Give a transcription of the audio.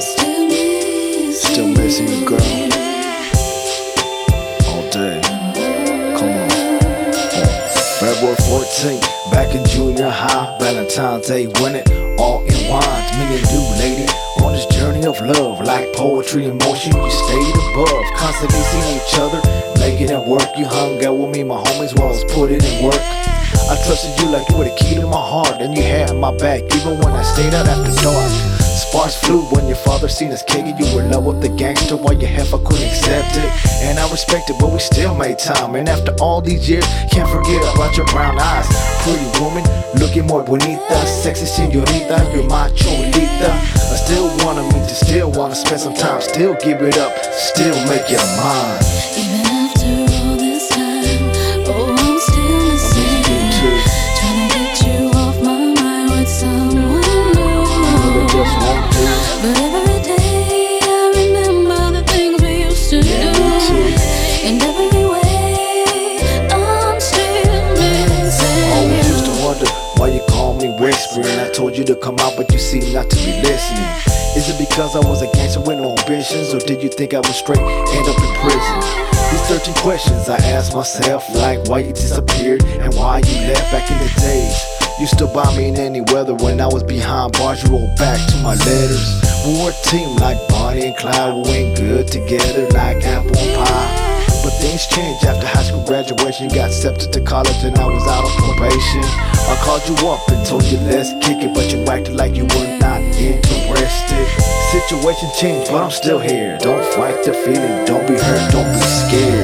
Still missing you, girl. All day. Come on. February 14th, back in junior high. Valentine's Day winning. All in me and you, lady. On this journey of love, like poetry in motion, you stayed above. Constantly seeing each other, making it work. You hung out with me, my homies, while I was putting in work. I trusted you like you were the key to my heart, and you had my back even when I stayed out after dark. Sparks flew when your father seen us kicking. You were love with the gangster while your heifer couldn't accept it. And I respect it, but we still made time. And after all these years, can't forget about your brown eyes. Pretty woman, looking more bonita, sexy senorita, you're my cholita. I still wanna meet you, still wanna spend some time, still give it up, still make it mine. Told you to come out, but you seem not to be listening. Is it because I was a gangster with no ambitions, or did you think I was straight, end up in prison? These 13 questions I asked myself, like why you disappeared and why you left back in the days. You stood by me in any weather when I was behind bars. You rolled back to my letters. We were a team like Bonnie and Clyde. We went good together like apple pie. Things changed after high school graduation. Got accepted to college and I was out on probation. I called you up and told you let's kick it, but you acted like you were not interested. Situation changed, but I'm still here. Don't fight the feeling, don't be hurt, don't be scared.